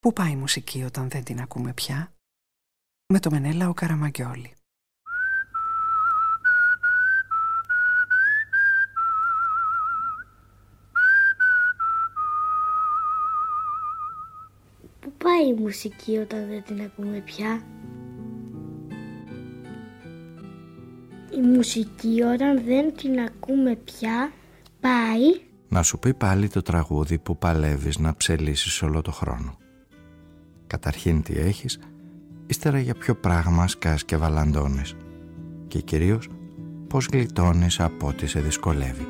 Πού πάει η μουσική όταν δεν την ακούμε πια; Με το Μενέλα ο Καραμαγκιόλη. Πού πάει η μουσική όταν δεν την ακούμε πια; Η μουσική όταν δεν την ακούμε πια πάει... Να σου πει πάλι το τραγούδι που παλεύεις να ψελίσεις όλο το χρόνο. Καταρχήν τι έχεις, ύστερα για ποιο πράγμα σκάς και βαλαντώνεις και κυρίως πώς γλιτώνεις από ό,τι σε δυσκολεύει.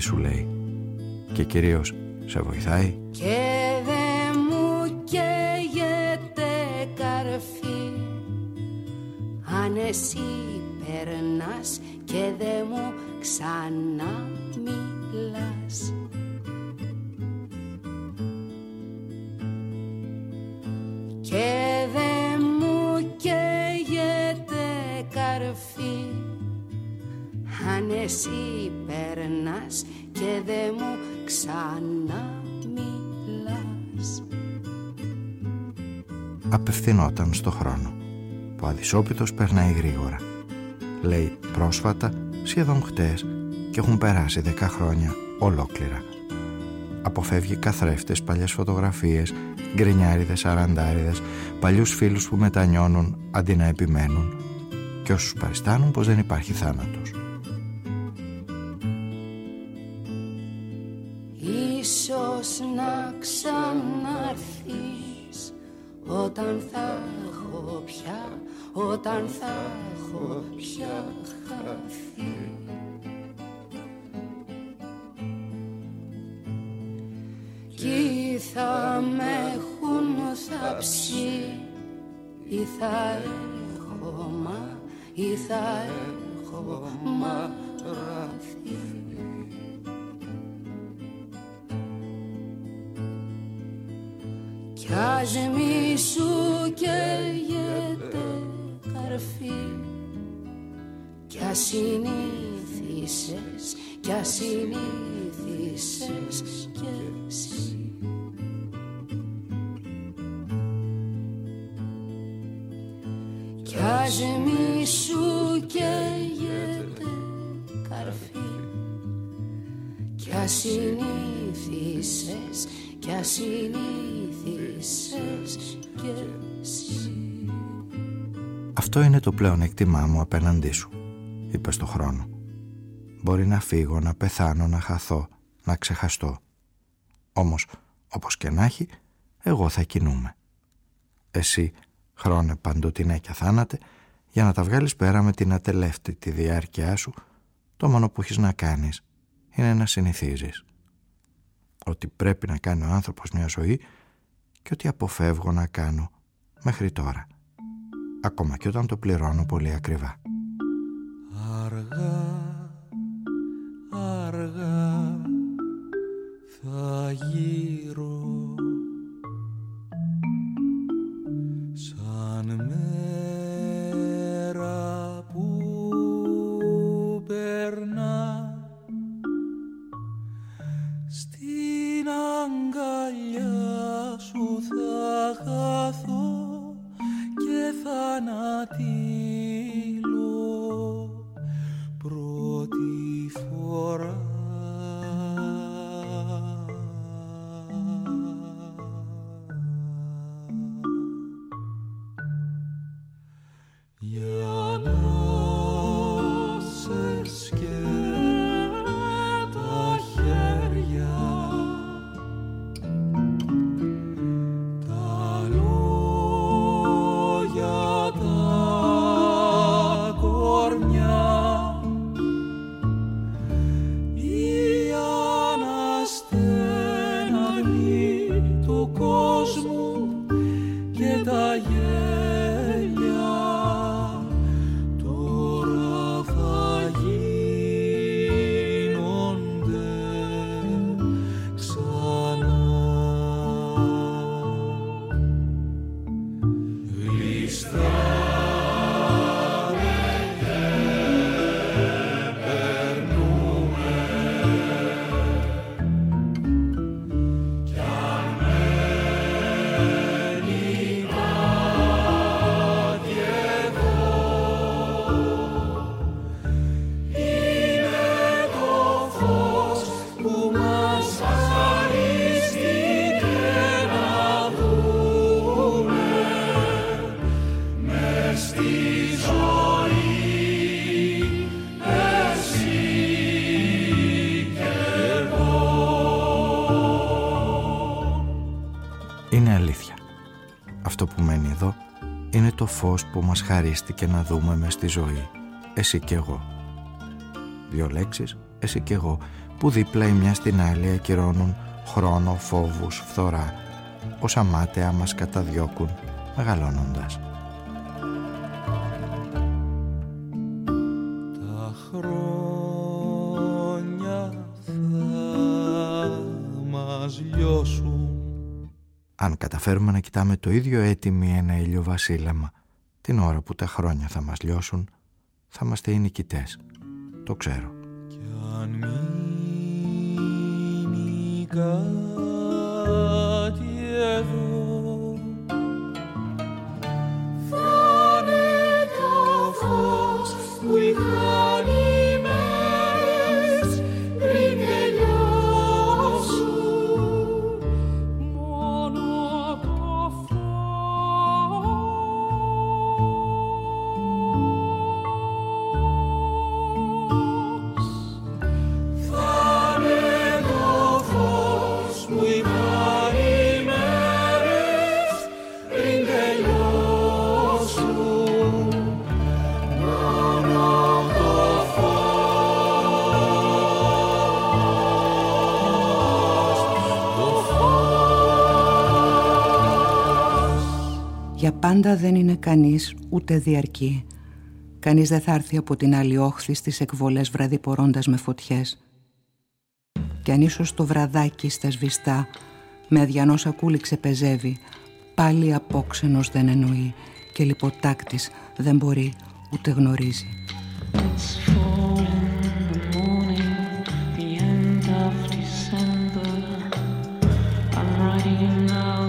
Σου λέει. Και κυρίως σε βοηθάει; Απευθυνόταν στο χρόνο που αδυσόπιτος περνάει γρήγορα. Λέει πρόσφατα, σχεδόν χτες και έχουν περάσει δέκα χρόνια ολόκληρα. Αποφεύγει καθρέφτες, παλιές φωτογραφίες, γκρινιάριδες, αραντάριδες, παλιούς φίλους που μετανιώνουν αντί να επιμένουν και όσους παριστάνουν πως δεν υπάρχει θάνατος. Όταν θα έχω πια χαθεί. Κι θα με έχουν θαψεί ή θα έχω μα, ή θα έχω μαραθεί. Κι ας συνήθισες, κι ας συνήθισες κι εσύ Κι ας μη σου καίγεται καρφί. Κι ας συνήθισες, κι ας συνήθισες κι εσύ Αυτό είναι το πλέον εκτιμά μου απέναντί σου, είπε στο χρόνο. Μπορεί να φύγω, να πεθάνω, να χαθώ, να ξεχαστώ. Όμως, όπως και να έχει, εγώ θα κινούμαι. Εσύ, χρόνε παντοτινέ και θάνατε, για να τα βγάλεις πέρα με την ατελεύτητη διάρκεια σου, το μόνο που έχεις να κάνεις είναι να συνηθίζεις. Ότι πρέπει να κάνει ο άνθρωπος μια ζωή και ότι αποφεύγω να κάνω μέχρι τώρα. Ακόμα και όταν το πληρώνω πολύ ακριβά. Αργά, αργά θα γύρω. Σαν μέρα που περνά στην αγκαλιά σου θα χαθώ και θανατήλω Oh. Που μας χαρίστηκε να δούμε μες στη ζωή. Εσύ κι εγώ. Δύο λέξεις, εσύ κι εγώ, που δίπλα η μια στην άλλη ακυρώνουν χρόνο, φόβους, φθορά, όσα μάταια μας καταδιώκουν μεγαλώνοντας. Τα χρόνια θα μας λιώσουν Αν καταφέρουμε να κοιτάμε το ίδιο έτοιμοι ένα ήλιο βασίλεμα, την ώρα που τα χρόνια θα μας λιώσουν, θα είμαστε οι νικητές. Το ξέρω. Για πάντα δεν είναι κανείς ούτε διαρκή. Κανείς δεν θα έρθει από την άλλη όχθη στις εκβολές βραδιπορώντας με φωτιές. Κι αν ίσως το βραδάκι στα σβηστά με αδιανό σακούλι ξεπεζεύει, πάλι απόξενος δεν εννοεί και λιποτάκτης δεν μπορεί ούτε γνωρίζει. It's four in the morning, the end of December. I'm writing now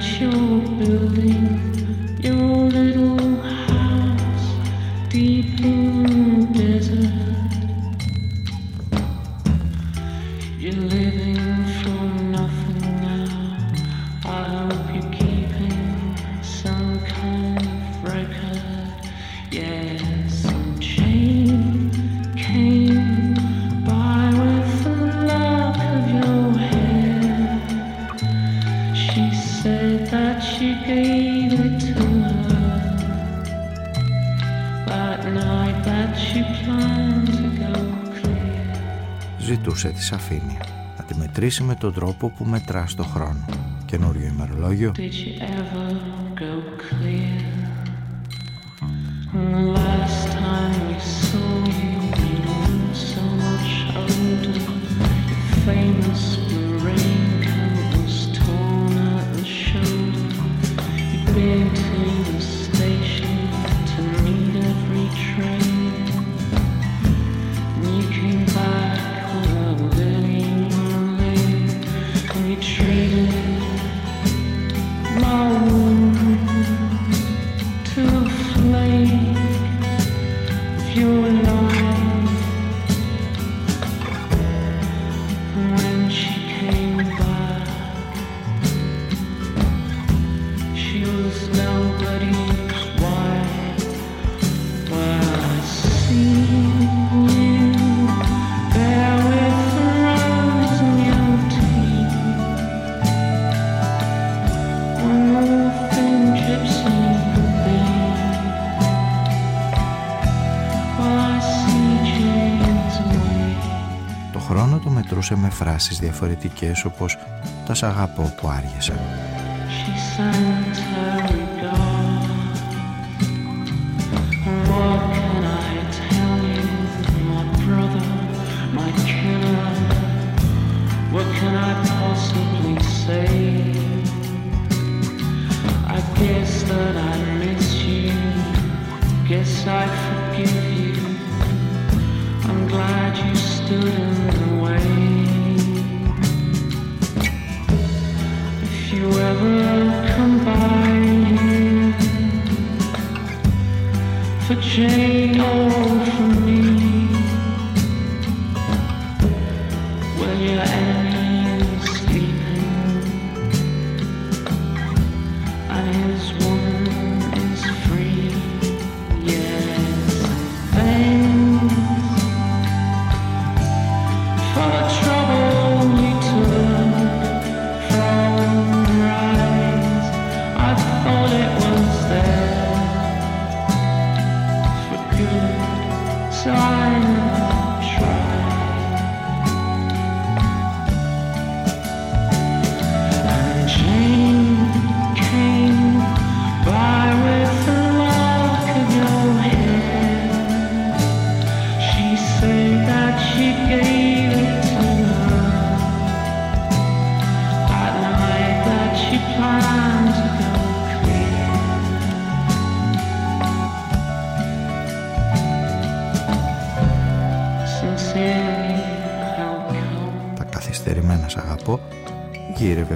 show. Ζητούσε τη σαφήνεια. Να τη μετρήσει με τον τρόπο που μετρά το χρόνο. Καινούριο ημερολόγιο. Did you ever φράσεις διαφορετικές όπως «Τα σ' αγαπώ που άργησα».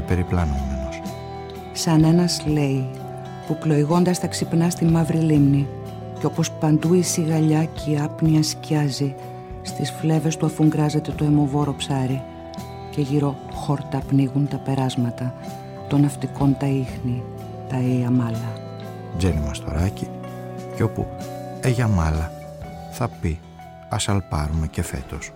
Περιπλανούμενος. Σαν ένας λέει που πλοηγώντας τα ξυπνά στη μαύρη λίμνη και όπως παντού η σιγαλιά και η άπνοια σκιάζει στις φλέβες του αφουγκράζεται το αιμοβόρο ψάρι και γύρω χόρτα πνίγουν τα περάσματα των ναυτικών τα ίχνη, τα αία μάλα. Τζένι Μαστοράκη και όπου έγια μάλα θα πει ας αλπάρουμε και φέτος.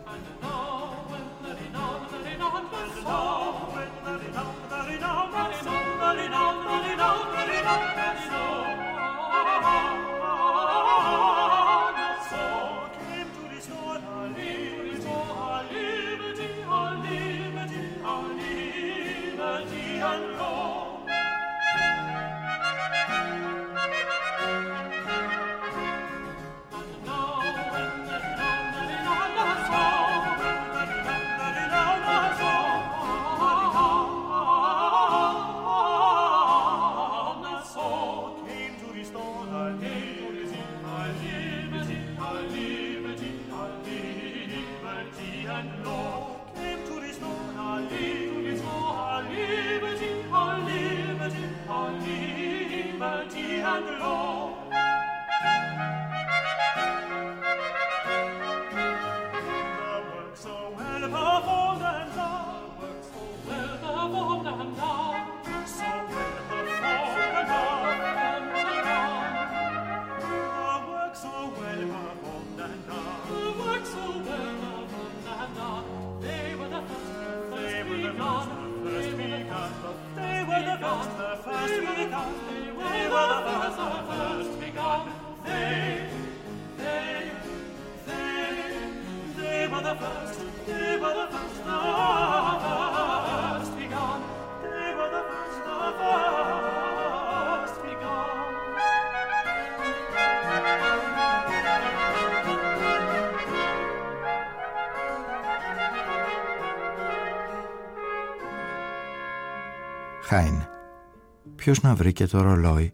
Ποιος να βρει και το ρολόι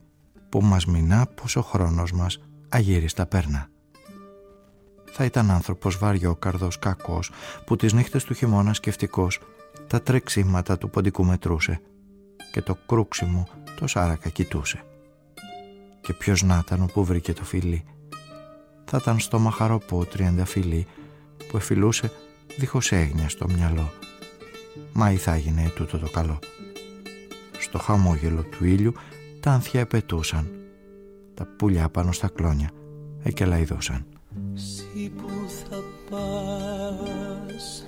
που μας μηνά πως ο χρόνος μας αγύριστα περνά. Θα ήταν άνθρωπος βαριόκαρδος, κακός, που τις νύχτες του χειμώνα σκεφτικός τα τρεξίματα του ποντικού μετρούσε και το κρούξιμο το σάρακα κοιτούσε. Και ποιος να ήταν όπου βρήκε το φιλί. Θα ήταν στο μαχαροπό τριανταφυλλί που εφιλούσε δίχως έγνοια στο μυαλό. Μα ή θα έγινε τούτο το καλό. Στο χαμόγελο του ήλιου τα ανθιά επετούσαν. Τα πουλιά πάνω στα κλόνια εκελαϊδούσαν. Συ που θα πας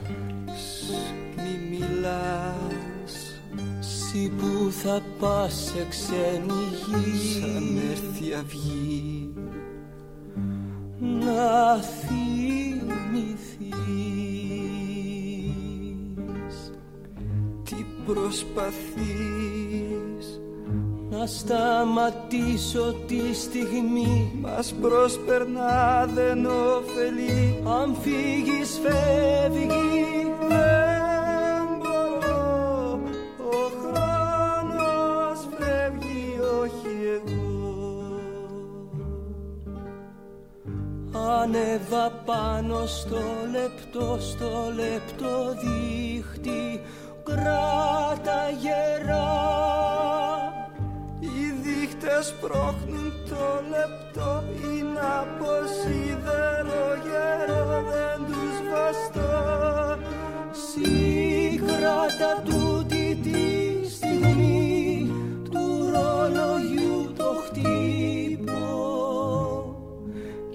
Μη μιλάς Συ που θα πας σε ξένη γη Σαν έρθει αυγή Να θυμηθείς Τι προσπαθείς να σταματήσω τη στιγμή. Μας προσπερνά δεν ωφελεί. Αν φύγεις φεύγει. Δεν μπορώ. Ο χρόνος φεύγει όχι εγώ. Ανέβα πάνω στο λεπτό στο λεπτό δίχτυ. Κράτα δείχτες πρόχνουν το λεπτό Είναι από σίδερο γερό δεν τους βαστώ. Σύγχρατα τούτη τη στιγμή Του ρολογιού το χτύπω.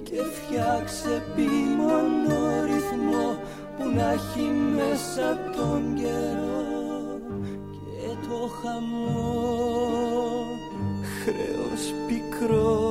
Και φτιάξε επίμονο ρυθμό Που να έχει μέσα τον καιρό. Και το χαμό cross.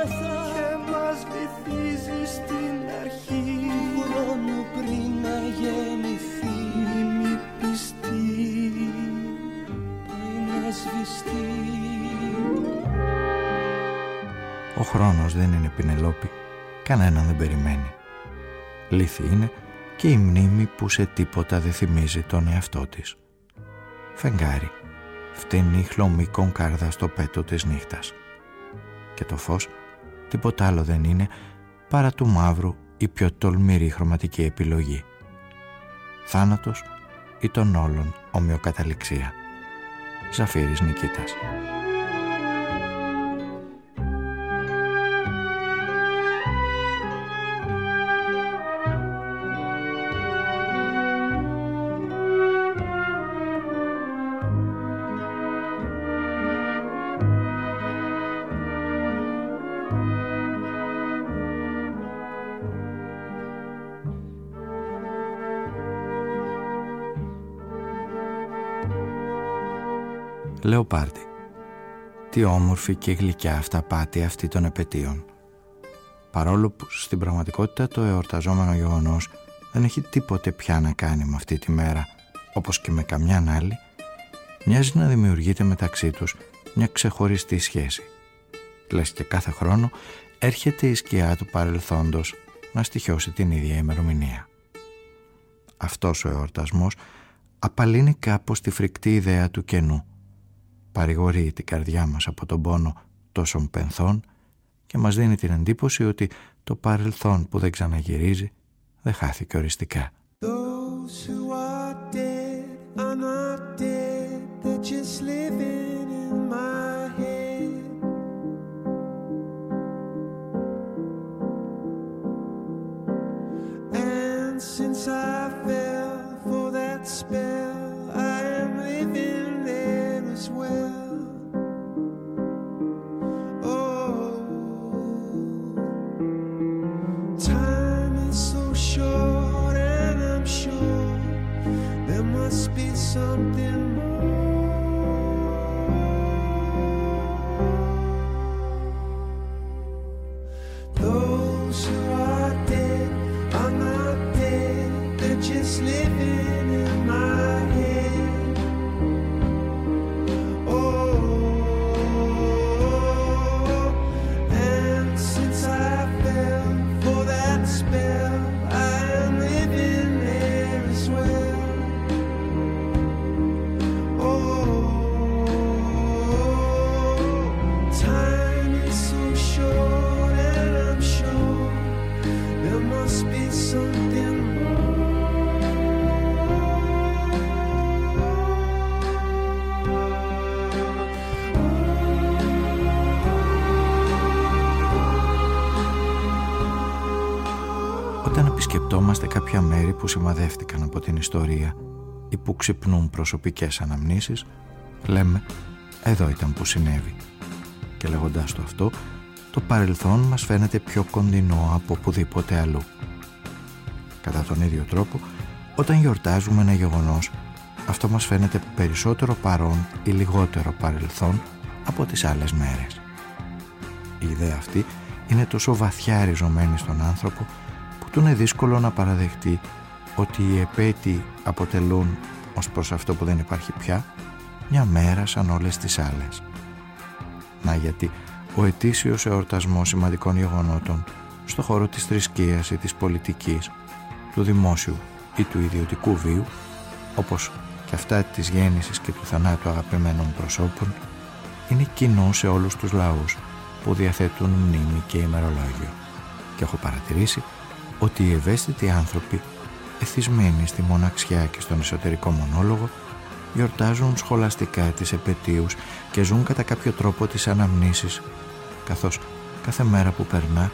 Μας μεθά και μας βυθίζει στην αρχή. Του χρόνου πριν να γεννηθεί. Μη πιστή πριν να σβηστεί. Ο χρόνος δεν είναι πινελόπη, κανέναν δεν περιμένει. Λύθη είναι και η μνήμη που σε τίποτα δεν θυμίζει τον εαυτό της. Φεγγάρι, φτηνή χλωμή κονκάρδα στο πέτο της νύχτας. Και το φως τίποτα άλλο δεν είναι παρά του μαύρου η πιο τολμηρή χρωματική επιλογή. Θάνατος ή των όλων ομοιοκαταληξία. Ζαφύρης Νικήτας. Λεοπάρdi. Τι όμορφη και γλυκιά αυταπάτη αυτή των επαιτίων. Παρόλο που στην πραγματικότητα το εορταζόμενο γεγονός δεν έχει τίποτε πια να κάνει με αυτή τη μέρα, όπως και με καμιά άλλη, μοιάζει να δημιουργείται μεταξύ τους μια ξεχωριστή σχέση. Λες και κάθε χρόνο έρχεται η σκιά του παρελθόντος να στοιχιώσει την ίδια ημερομηνία. Αυτός ο εορτασμός απαλύνει κάπως τη φρικτή ιδέα του κενού παρηγορεί την καρδιά μας από τον πόνο τόσων πενθών και μας δίνει την εντύπωση ότι το παρελθόν που δεν ξαναγυρίζει δεν χάθηκε οριστικά. since I fell for that spell κάποια μέρη που σημαδεύτηκαν από την ιστορία ή που ξυπνούν προσωπικές αναμνήσεις, λέμε «εδώ ήταν που συνέβη». Και λέγοντάς το αυτό, το παρελθόν μας φαίνεται πιο κοντινό από οπουδήποτε αλλού. Κατά τον ίδιο τρόπο, όταν γιορτάζουμε ένα γεγονός, αυτό μας φαίνεται περισσότερο παρόν ή λιγότερο παρελθόν από τις άλλες μέρες. Η ιδέα αυτή είναι τόσο βαθιά ριζωμένη στον άνθρωπο του είναι δύσκολο να παραδεχτεί ότι οι επέτειοι αποτελούν ως προς αυτό που δεν υπάρχει πια μια μέρα σαν όλες τις άλλες. Να γιατί ο ετήσιος εορτασμός σημαντικών γεγονότων στο χώρο της θρησκείας ή της πολιτικής, του δημόσιου ή του ιδιωτικού βίου, όπως και αυτά της γέννησης και του θανάτου αγαπημένων προσώπων, είναι κοινό σε όλους τους λαούς που διαθέτουν μνήμη και ημερολόγιο. Και έχω παρατηρήσει ότι οι ευαίσθητοι άνθρωποι, εθισμένοι στη μοναξιά και στον εσωτερικό μονόλογο, γιορτάζουν σχολαστικά τις επαιτίους και ζουν κατά κάποιο τρόπο τις αναμνήσεις, καθώς κάθε μέρα που περνά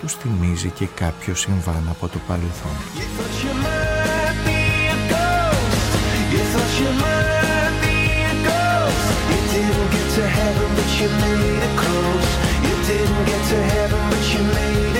τους θυμίζει και κάποιο συμβάν από το παρελθόν. you made it close. You didn't get to heaven, but you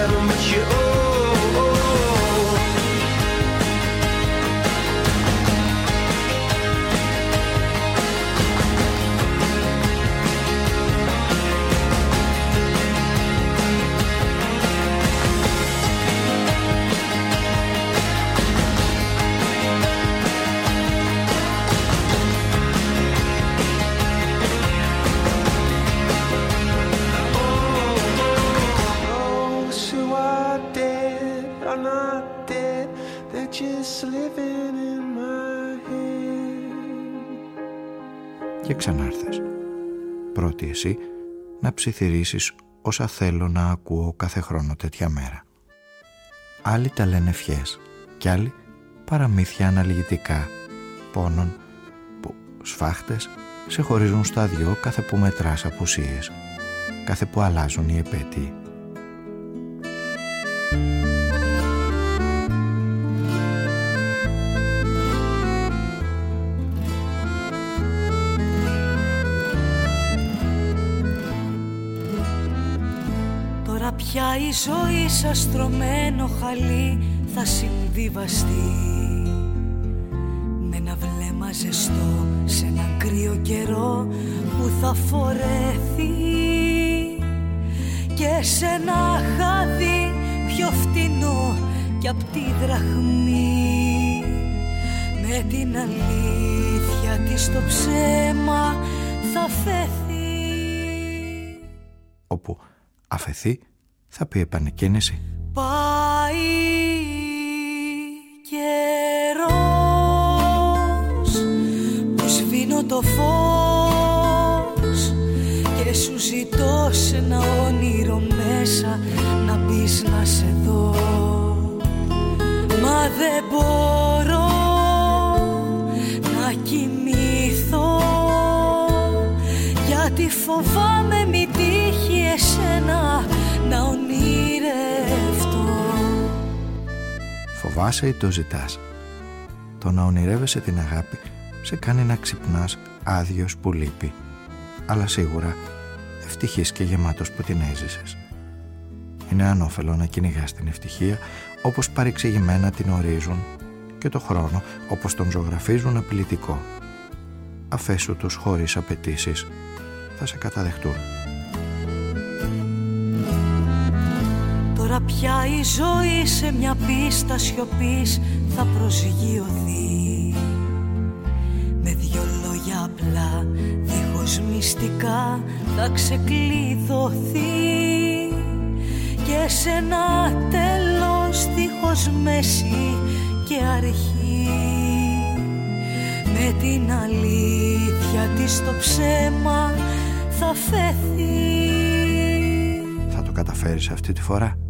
ξανάρθες. Πρώτη εσύ να ψιθυρίσεις όσα θέλω να ακούω κάθε χρόνο τέτοια μέρα. Άλλοι τα λένε ευχές κι άλλοι παραμύθια αναλυγητικά πόνων που σφάχτες σε χωρίζουν στα δυο κάθε που μετράς απουσίες, κάθε που αλλάζουν οι επέτειοι. Η ζωή σαν στρωμένο χαλί θα συμβιβαστεί. Με ένα βλέμμα ζεστό σε έναν κρύο καιρό που θα φορεθεί Και σε ένα χάδι πιο φτηνό κι απ' τη δραχμή. Με την αλήθεια της το ψέμα θα φεθεί όπου αφαιθεί θα πει επανεκκίνηση Φοβάσαι ή το ζητάς. Το να ονειρεύεσαι την αγάπη σε κάνει να ξυπνάς άδειος που λείπει. Αλλά σίγουρα ευτυχής και γεμάτος που την έζησες. Είναι ανώφελο να κυνηγάς την ευτυχία όπως παρεξηγημένα την ορίζουν και το χρόνο όπως τον ζωγραφίζουν απειλητικό. Αφέσου τους χωρίς απαιτήσεις θα σε καταδεχτούν. Τώρα πια η ζωή σε μια πίστα σιωπής θα προσγειωθεί. Με δυο λόγια απλά, δίχως μυστικά θα ξεκλειδωθεί. Και σε ένα τέλος δίχως μέση και αρχή. Με την αλήθεια της το ψέμα θα φεθεί Θα το καταφέρεις αυτή τη φορά;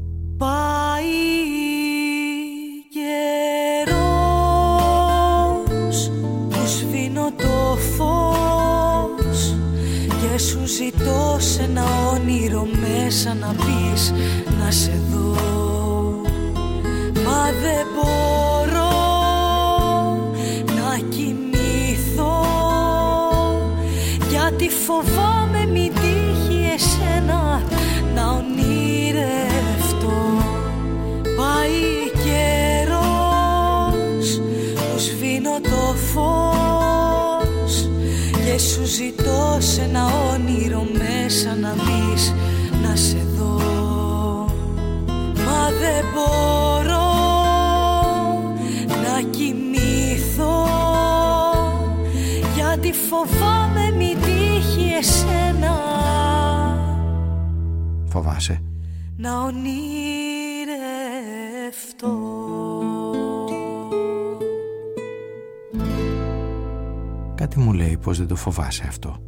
Πως δεν το φοβάσαι αυτό.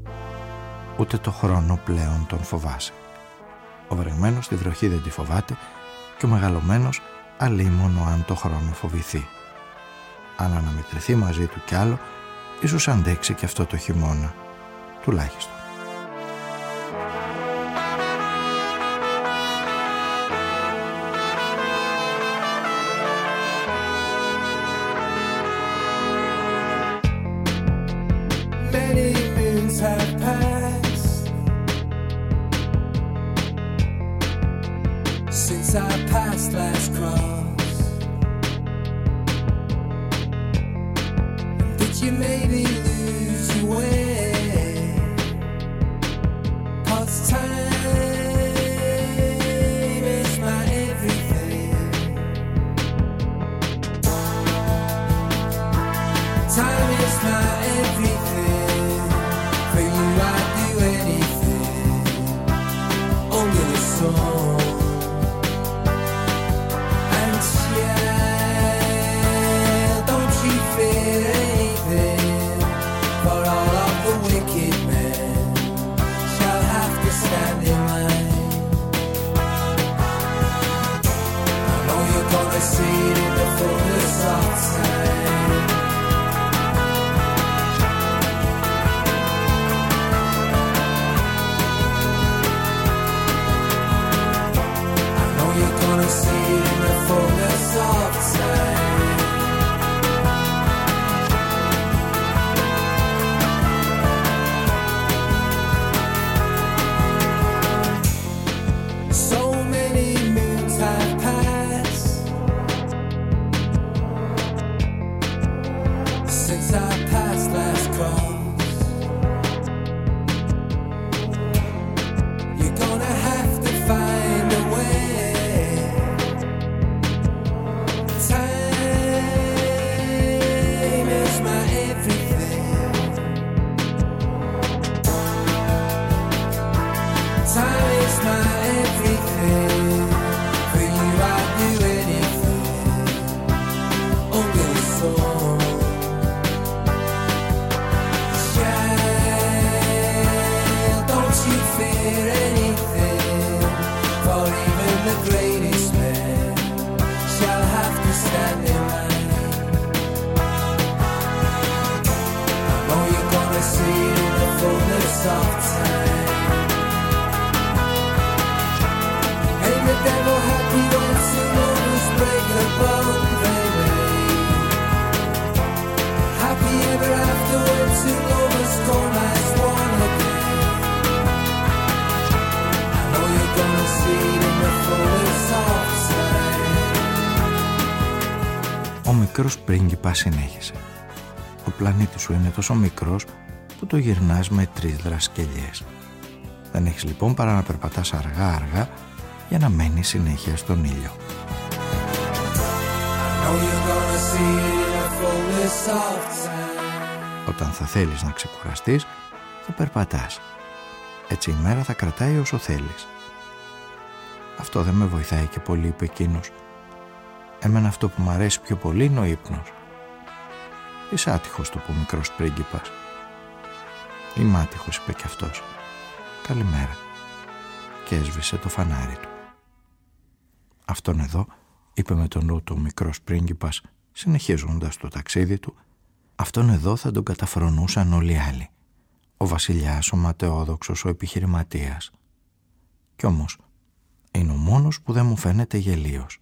Ούτε το χρόνο πλέον τον φοβάσαι. Ο βρεγμένος τη βροχή δεν τη φοβάται και ο μεγαλωμένος αλίμονο αν το χρόνο φοβηθεί. Αν αναμετρηθεί μαζί του κι άλλο, ίσως αντέξει και αυτό το χειμώνα, τουλάχιστον. Μικρός πρίγκιπας συνέχισε. Ο πλανήτης σου είναι τόσο μικρός που το γυρνάς με τρεις δρασκελιές. Δεν έχεις λοιπόν παρά να περπατάς αργά αργά για να μένεις συνέχεια στον ήλιο. Όταν θα θέλεις να ξεκουραστείς θα περπατάς. Έτσι η μέρα θα κρατάει όσο θέλεις. Αυτό δεν με βοηθάει και πολύ, είπε εκείνος. Εμένα αυτό που μου αρέσει πιο πολύ είναι ο ύπνος. Είσαι άτυχος, το που μικρός πρίγκιπας. Είμαι άτυχος, είπε κι αυτός. Καλημέρα. Και έσβησε το φανάρι του. Αυτόν εδώ, είπε με τον νου του ο μικρός πρίγκιπας, συνεχίζοντας το ταξίδι του, αυτόν εδώ θα τον καταφρονούσαν όλοι οι άλλοι. Ο βασιλιάς, ο ματαιόδοξος, ο επιχειρηματίας. Κι όμως, είναι ο μόνος που δεν μου φαίνεται γελίος.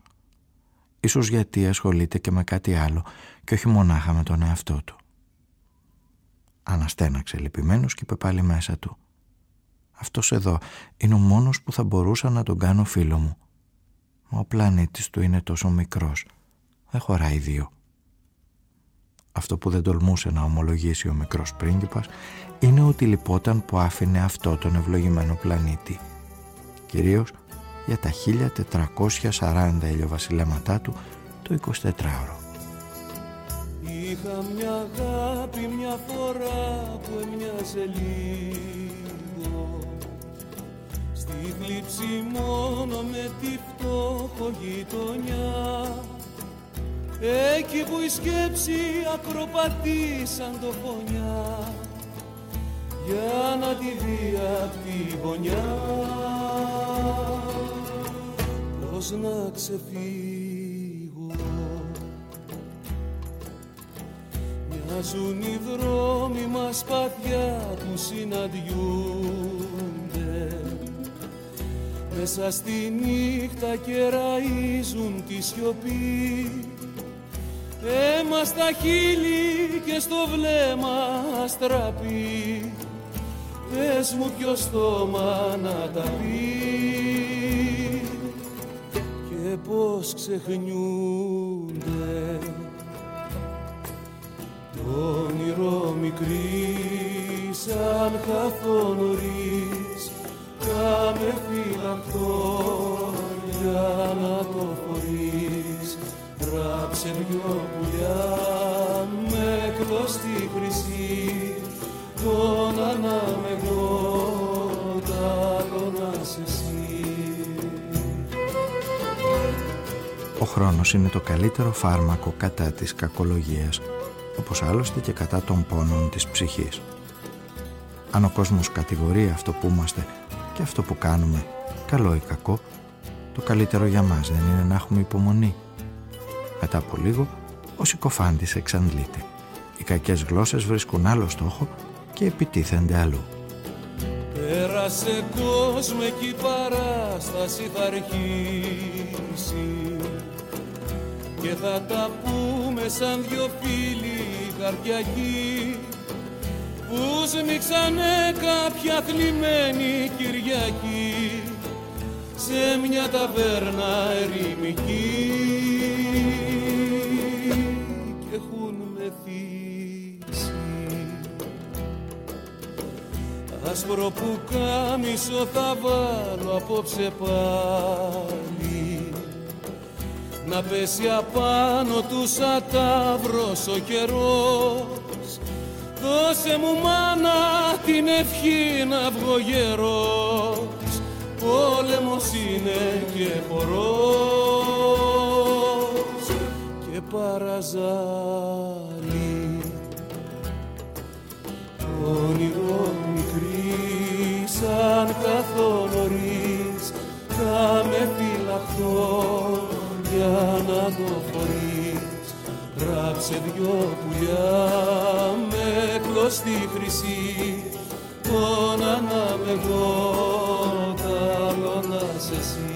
Ίσως γιατί ασχολείται και με κάτι άλλο και όχι μονάχα με τον εαυτό του. Αναστέναξε λυπημένος και είπε πάλι μέσα του. Αυτός εδώ είναι ο μόνος που θα μπορούσα να τον κάνω φίλο μου. ο πλανήτης του είναι τόσο μικρός. Δεν χωράει δύο. Αυτό που δεν τολμούσε να ομολογήσει ο μικρός πρίγκιπας είναι ότι λυπόταν που άφηνε αυτό τον ευλογημένο πλανήτη. Κυρίως για τα 1440 ηλιοβασιλέματά του το 24ωρο. Είχα μια αγάπη μια φορά που έμοιαζε λίγο. Στη θλίψη μόνο με τη φτώχο γειτονιά. Εκεί που η σκέψη ακροπατήσαν το φωνιά. Για να τη δει απ' τη γωνιά. Πώς να ξεφύγει Μοιάζουν οι δρόμοι μας παδιά που συναντιούνται. Μέσα στη νύχτα κεραίζουν τη σιωπή. Αίμα στα χείλη και στο βλέμμα αστραπή Πες μου ποιος στόμα να τα πει. Και πως ξεχνιούνται. Το όνειρο μικρή σαν χαθώ νωρίς. Κάμε φυλακτό για να το χωρίς. Ράψε δυο πουλιά με κλωστή χρυσή. Τον αναμεγώ, τα εσύ. Ο χρόνος είναι το καλύτερο φάρμακο κατά της κακολογίας, όπως άλλωστε και κατά των πόνων της ψυχής. Αν ο κόσμος κατηγορεί αυτό που είμαστε και αυτό που κάνουμε, καλό ή κακό, το καλύτερο για μας δεν είναι να έχουμε υπομονή. Μετά από λίγο, ο συκοφάντης εξαντλείται. Οι κακές γλώσσες βρίσκουν άλλο στόχο και επιτίθενται αλλού. Πέρασε κόσμο και η παράσταση θα αρχίσει και θα τα πούμε σαν δυο φίλοι καρδιακοί που σμίξανε κάποια θλιμμένη Κυριακή σε μια ταβέρνα ερημική. Άσπρο που κάμισο θα βάλω απόψε πάλι να πέσει απάνω του σαν ταύρος ο καιρός. Δώσε μου μάνα την ευχή να βγω γερός. Πόλεμος είναι και χορός. Και παραζάλι όνειρο μικρή σαν καθό νωρίς θα με φυλαχτώ για να το φορείς. Ράψε δυο πουλιά με κλωστή χρυσή. Τον αναμεγώ ταλώνας εσύ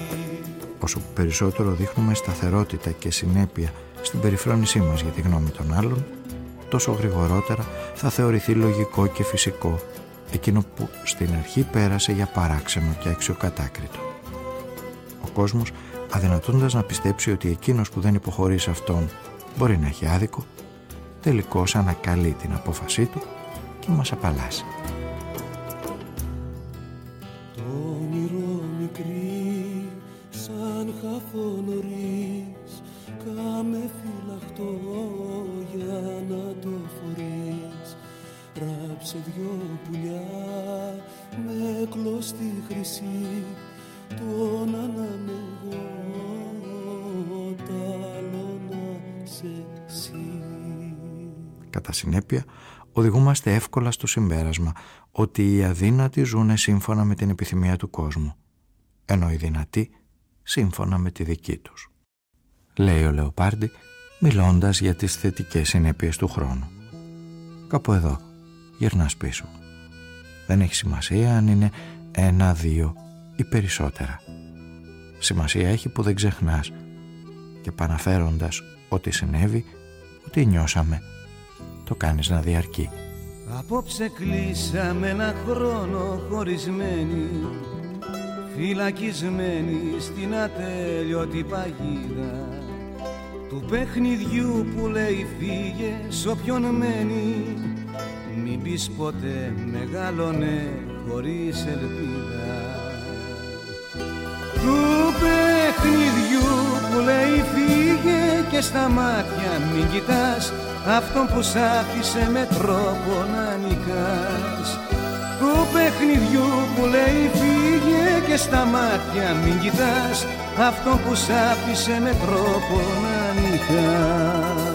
Όσο περισσότερο δείχνουμε σταθερότητα και συνέπεια στην περιφρόνησή μας για τη γνώμη των άλλων, τόσο γρηγορότερα θα θεωρηθεί λογικό και φυσικό εκείνο που στην αρχή πέρασε για παράξενο και αξιοκατάκριτο. Ο κόσμος, αδυνατώντας να πιστέψει ότι εκείνος που δεν υποχωρεί σε αυτόν μπορεί να έχει άδικο, τελικώς ανακαλεί την απόφασή του και μας απαλλάσσει. Οδηγούμαστε εύκολα στο συμπέρασμα ότι οι αδύνατοι ζουν σύμφωνα με την επιθυμία του κόσμου, ενώ οι δυνατοί σύμφωνα με τη δική τους. Λέει ο Λεοπάρντι, μιλώντας για τις θετικές συνέπειες του χρόνου. Κάπου εδώ, γυρνάς πίσω. Δεν έχει σημασία αν είναι ένα, δύο ή περισσότερα. Σημασία έχει που δεν ξεχνάς και παναφέροντας ό,τι συνέβη, ό,τι νιώσαμε, το κάνεις να διαρκεί. Απόψε κλείσαμε ένα χρόνο χωρισμένοι Φυλακισμένοι στην ατέλειωτη παγίδα Του παιχνιδιού που λέει φύγε σ' όποιον μένει Μην πεις ποτέ μεγάλωνε χωρίς ελπίδα Του παιχνιδιού που λέει φύγε και στα μάτια μην κοιτάς Αυτόν που σ' άφησε με τρόπο να νικάς Του παιχνιδιού που λέει φύγε και στα μάτια μην κοιτάς Αυτόν που σ' άφησε με τρόπο να νικάς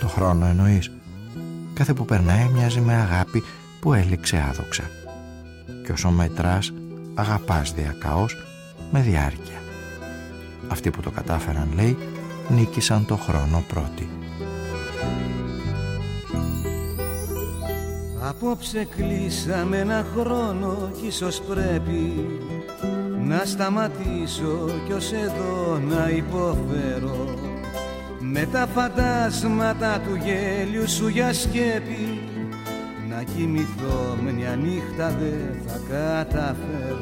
Το χρόνο εννοείς. Κάθε που περνάει μοιάζει με αγάπη που έληξε άδοξα. Και όσο μετράς, αγαπάς διακαώς με διάρκεια. Αυτοί που το κατάφεραν, λέει, νίκησαν το χρόνο πρώτοι. Απόψε κλείσαμε ένα χρόνο κι ίσως πρέπει να σταματήσω κι ως εδώ να υποφέρω με τα φαντάσματα του γέλιου σου για σκέπη να κοιμηθώ μια νύχτα δεν θα καταφέρω.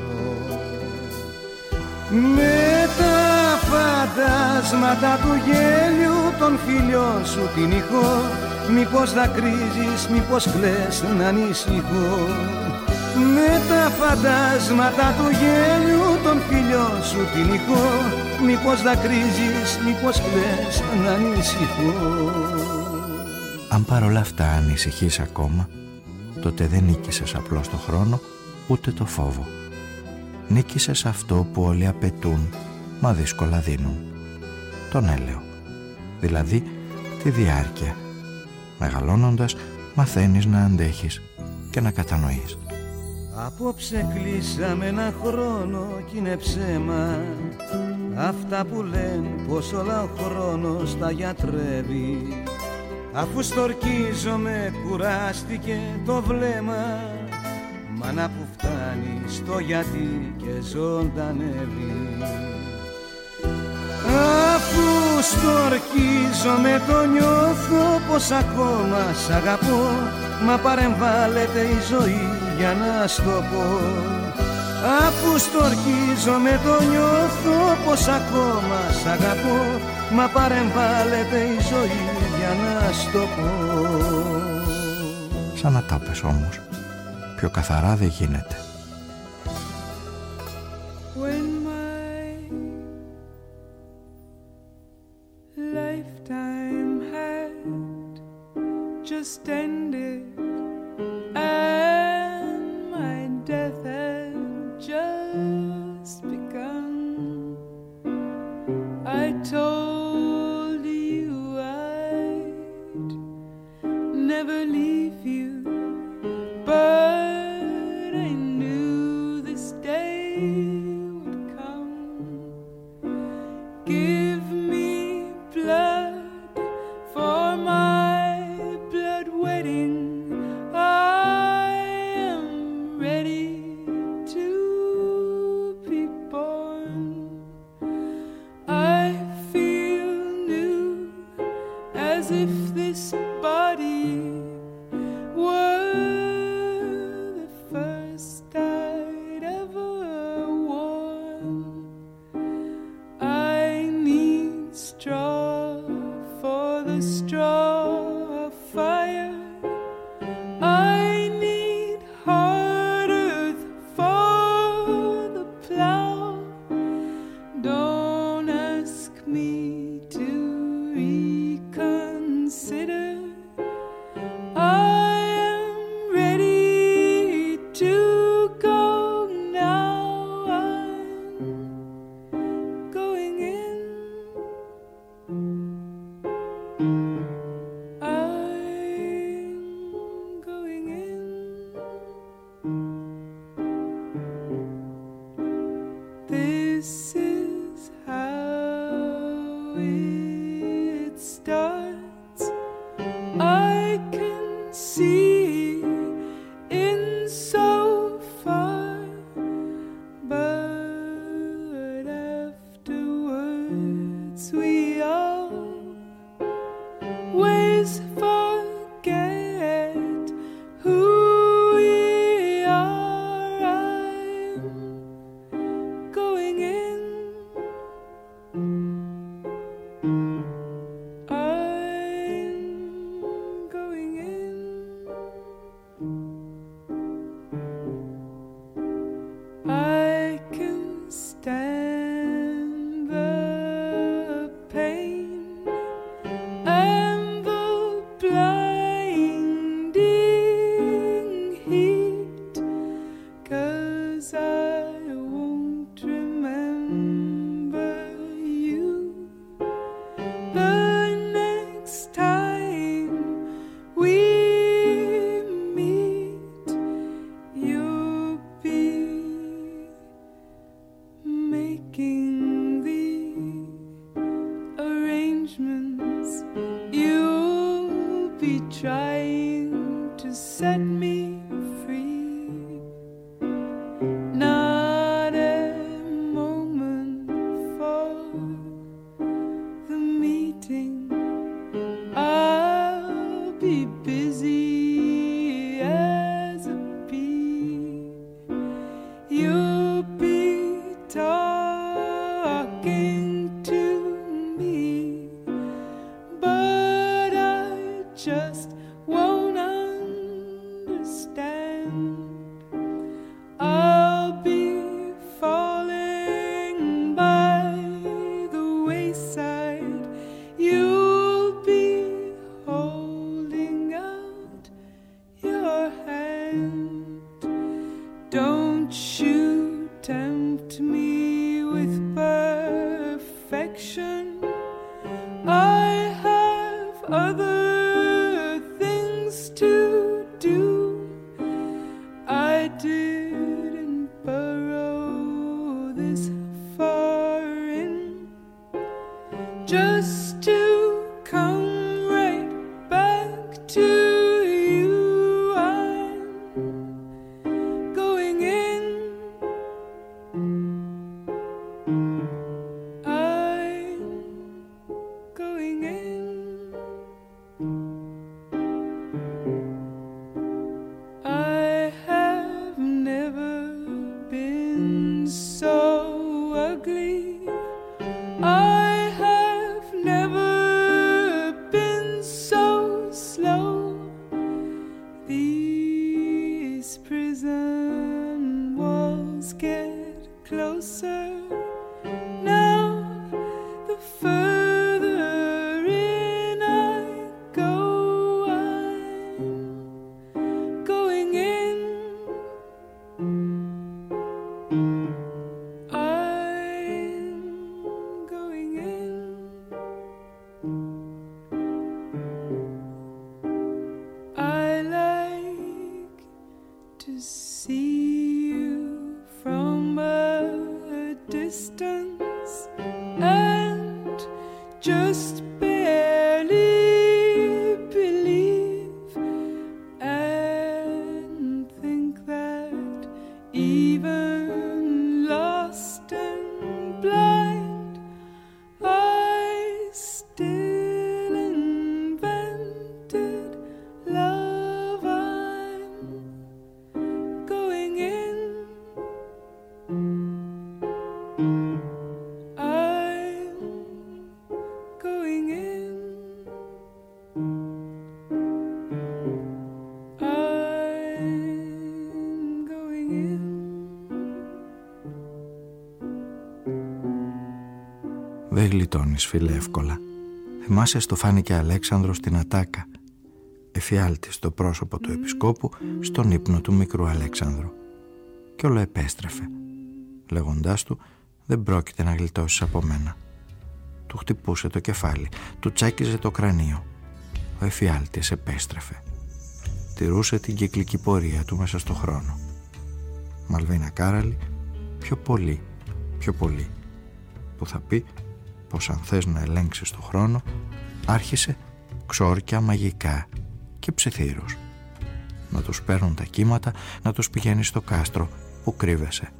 Με τα φαντάσματα του γέλιου των φιλιών σου την ηχό Μήπως δακρύζεις, μήπως κλαις να ανησυχώ. Με τα φαντάσματα του γέλιου των φιλιών σου την ηχό Μήπως δακρύζεις, μήπως κλαις να ανησυχώ. Αν παρόλα αυτά ανησυχείς ακόμα τότε δεν νίκησες απλώς το χρόνο ούτε το φόβο. Νίκησες αυτό που όλοι απαιτούν μα δύσκολα δίνουν. Τον έλεο δηλαδή τη διάρκεια. Μεγαλώνοντας μαθαίνεις να αντέχεις και να κατανοείς. Απόψε κλείσαμε ένα χρόνο κι είναι ψέμα. Αυτά που λένε πως όλα ο χρόνος τα γιατρεύει. Αφού στορκίζομαι κουράστηκε το βλέμμα. Μάνα που φτάνει στο γιατί και ζωντανεύει Αφού στορκίζομαι το νιώθω πως ακόμα σ' αγαπώ Μα παρεμβάλλεται η ζωή για να στο πω. Αφού στορκίζομαι το νιώθω πως ακόμα σ' αγαπώ Μα παρεμβάλλεται η ζωή για να στο πω. Σαν να τα πες όμως Πιο καθαρά δεν γίνεται to see you from a distance and just φίλε εύκολα. Θυμάσαι στο φάνηκε Αλέξανδρος στην Ατάκα. Εφιάλτη στο πρόσωπο του επισκόπου στον ύπνο του μικρού Αλέξανδρου. Κι όλο επέστρεφε. Λέγοντάς του δεν πρόκειται να γλιτώσεις από μένα. Του χτυπούσε το κεφάλι, του τσάκιζε το κρανίο. Ο εφιάλτης επέστρεφε. Τηρούσε την κυκλική πορεία του μέσα στο χρόνο. Μαλβίνα Κάραλη, πιο πολύ, πιο πολύ. Που θα πει πως αν θες να ελέγξεις το χρόνο, άρχισε ξόρκια μαγικά και ψιθύρους. Να τους παίρνουν τα κύματα, να τους πηγαίνει στο κάστρο που κρύβεσαι.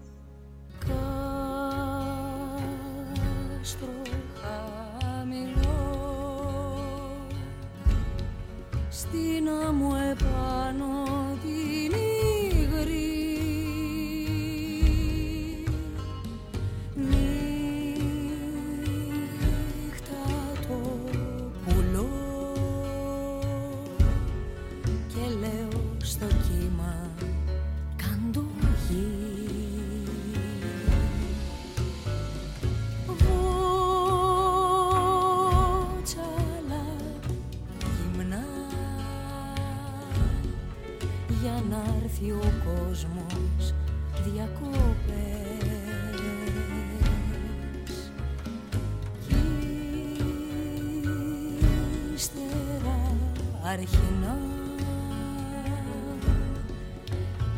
Αρχινά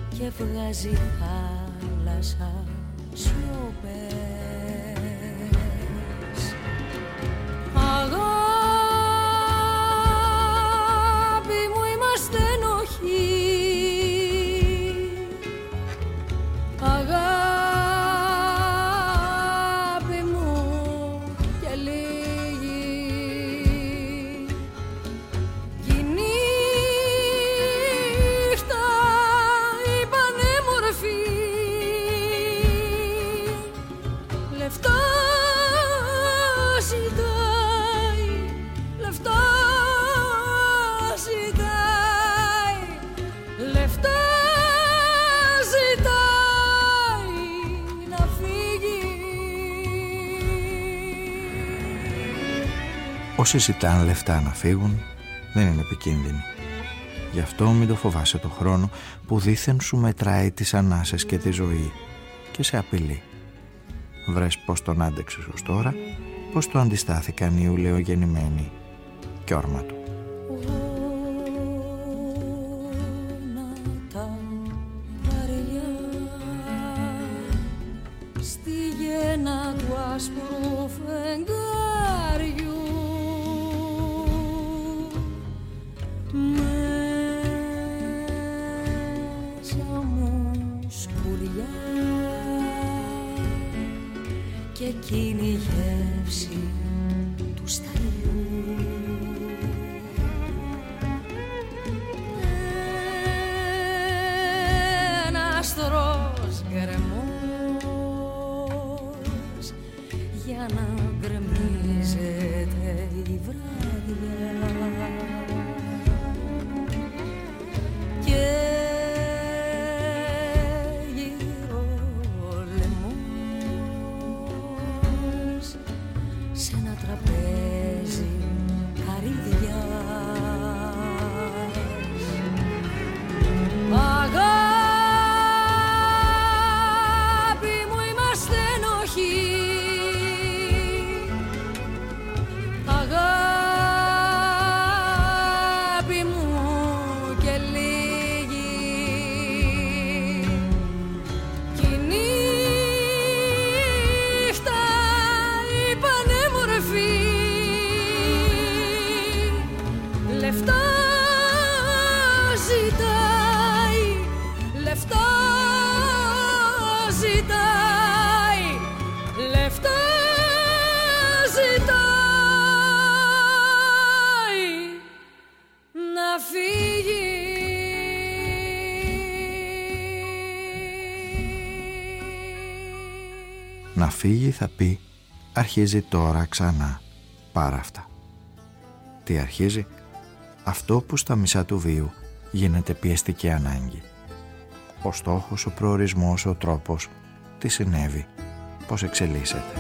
και βγάζει θάλασσα σιωπές Όσοι ζητάνε λεφτά να φύγουν δεν είναι επικίνδυνοι. Γι' αυτό μην το φοβάσαι το χρόνο που δήθεν σου μετράει τις ανάσες και τη ζωή και σε απειλεί. Βρες πως τον άντεξες ως τώρα, πως το αντιστάθηκαν οι ουλεογεννημένοι και όρμα του. Στη γένα του άσπρου φεγγάριου εκείνη η γεύση θα πει αρχίζει τώρα ξανά πάρα αυτά. Τι αρχίζει; Αυτό που στα μισά του βίου γίνεται πιεστική ανάγκη. Ο στόχος, ο προορισμός, ο τρόπος, τι συνέβη, πώς εξελίσσεται;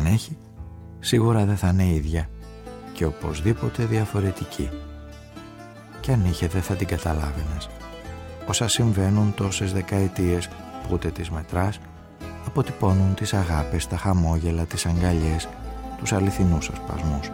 Αν έχει, σίγουρα δεν θα είναι ίδια και οπωσδήποτε διαφορετική. Κι αν είχε δεν θα την καταλάβαινες. Όσα συμβαίνουν τόσες δεκαετίες που ούτε τις μετράς, αποτυπώνουν τις αγάπες, τα χαμόγελα, τις αγκαλιές, τους αληθινούς ασπασμούς.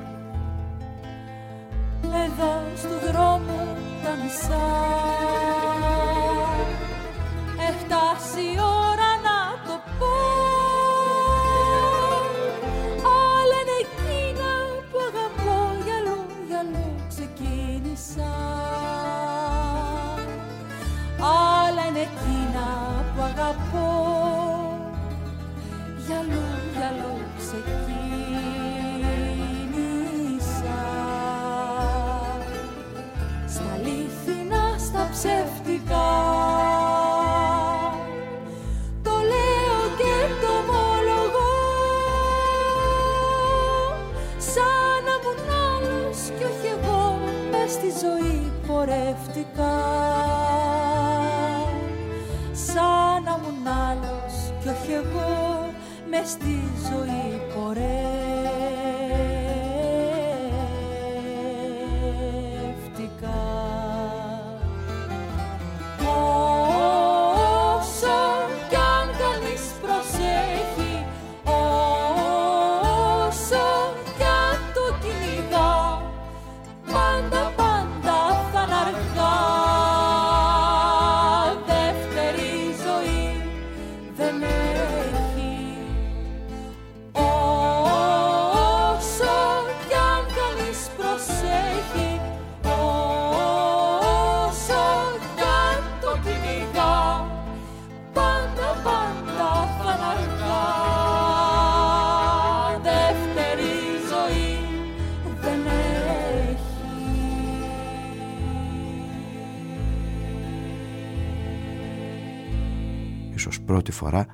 Πρώτη φορά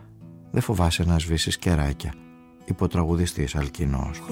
δεν φοβάσαι να σβήσεις κεράκια. Υποτραγουδιστής Αλκινός.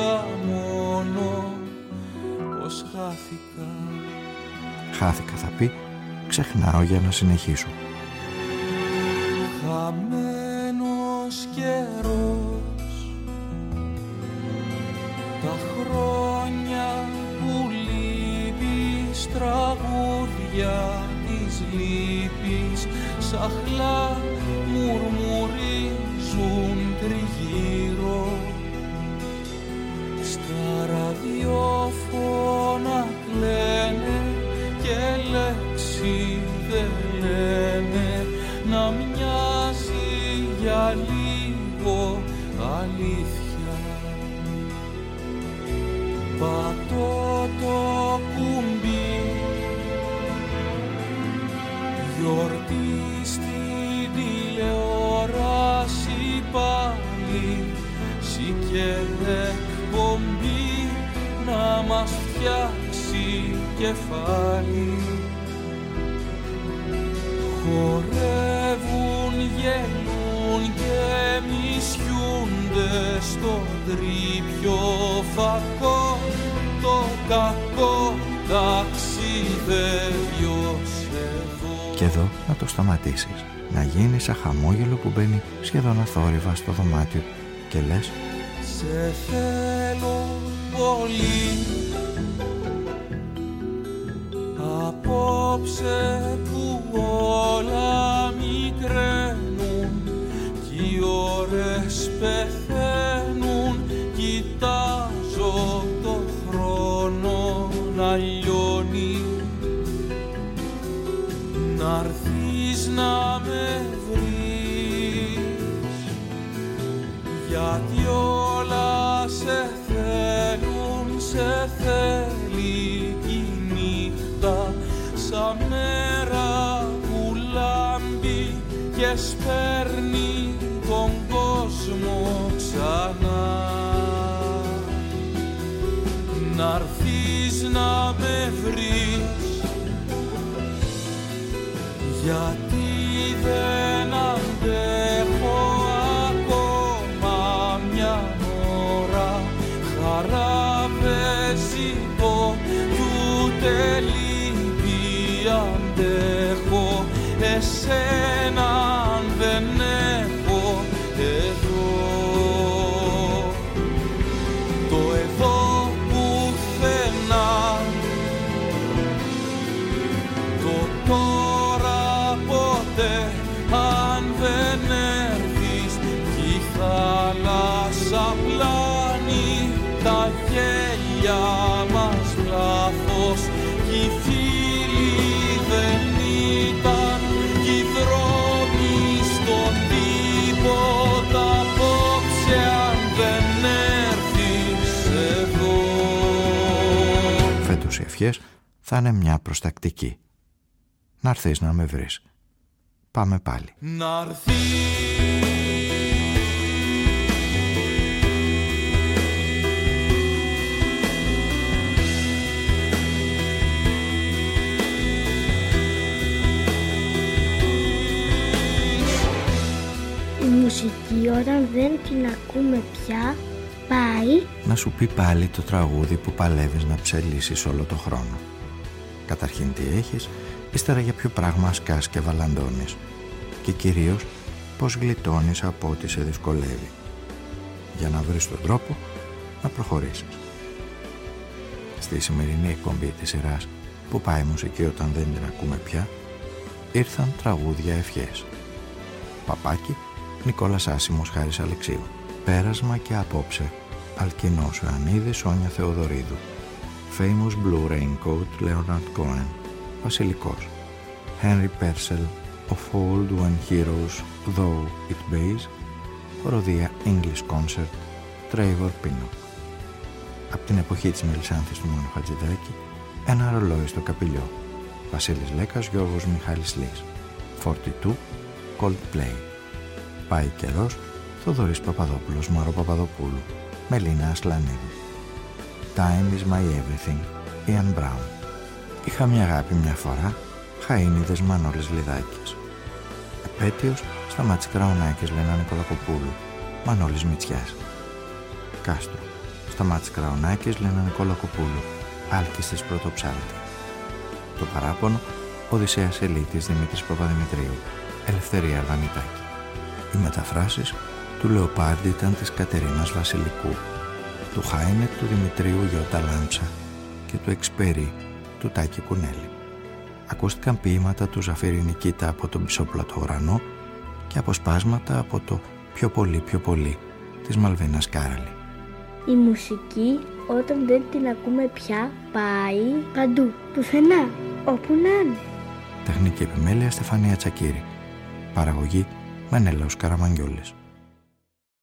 Σημείωσα μόνο πως χάθηκα. Χάθηκα θα πει, ξεχνάω για να συνεχίσω. χαμένος καιρός. Τα χρόνια που λείπεις τραγούδια της λύπης σαχλά μουρμουρίζουν Dios. Κεφάλι Χορεύουν, γελούν και μισιούνται στο τρίπιο φακό. Το κακό ταξιδεύει ως εδώ. Και εδώ να το σταματήσεις. Να γίνεις σαν χαμόγελο που μπαίνει σχεδόν αθόρυβα στο δωμάτιο. Και λες Σε θέλω πολύ Απόψε που όλα μικραίνουν Κι οι ώρες πεθαίνουν Κοιτάζω το χρόνο να λιώνει. Να'ρθείς να με βρεις γιατί σαν μέρα που λάμπει και σπέρνει τον κόσμο ξανά. Να'ρθείς να με βρεις γιατί θα είναι μια προστακτική. Να έρθεις να με βρεις. Πάμε πάλι. Να έρθεις Η μουσική όταν δεν την ακούμε πια πάει να σου πει πάλι το τραγούδι που παλεύεις να ψελίσεις όλο το χρόνο. Καταρχήν τι έχεις, ύστερα για ποιο πράγμα σκάς και βαλαντώνεις και κυρίως πώς γλιτώνεις από ό,τι σε δυσκολεύει για να βρεις τον τρόπο να προχωρήσεις. Στη σημερινή εκπομπή της σειράς που πάει η μουσική όταν δεν την ακούμε πια ήρθαν τραγούδια ευχές. Παπάκι, Νικόλας Άσιμος Χάρης Αλεξίου. Πέρασμα και απόψε. Αλκινός Ιωαννίδης Σόνια Θεοδωρίδου. Famous Blue Raincoat Leonard Cohen. Βασιλικός. Henry Purcell Of Old When Heroes Though It Bays. Ροδία English Concert. Trevor Pinnock. Από την εποχή της Μελισάνθης του Μόνου Χατζηδάκη, ένα ρολόι στο καπηλιό. Βασίλης Λέκας, Γιώργος Μιχάλης Λύς. 42, Coldplay. Πάει καιρός, Θοδωρής Παπαδόπουλος, Μαρό Παπαδοπούλου, Μελίνα Ασλανίδου. Time is my everything, Ian Brown. Είχα μια αγάπη μια φορά, Χαΐνιδες Μανώλης Λιδάκης. Επέτειος, Σταμάτης Κραουνάκης, Λένα Νικολακοπούλου, Μανώλης Μητσιάς. Κάστρο, Σταμάτης Κραουνάκης, Λένα Νικολακοπούλου, Άλκης της Πρωτοψάλτη. Το παράπονο, Οδυσσέας Ελίτης Δημήτρης Παπαδημητρίου, Ελευθερία Αρβανιτάκη. Οι μεταφράσεις του Λεοπάρντι ήταν της Κατερίνας Βασιλικού, του Χάινε του Δημητρίου Γιώτα Λάμψα και του Εξπερί του Τάκη Κουνέλη. Ακούστηκαν ποίηματα του Ζαφύρι Νικήτα από τον Πισόπλατο Ουρανό και αποσπάσματα από το «Πιο πολύ, πιο πολύ» της Μαλβίνας Κάραλη. Η μουσική όταν δεν την ακούμε πια πάει παντού, πουθενά, όπου να είναι. Τεχνική επιμέλεια Στεφανία Τσακύρη. Παραγωγή Μενέλαος Καραμαγγιόλης.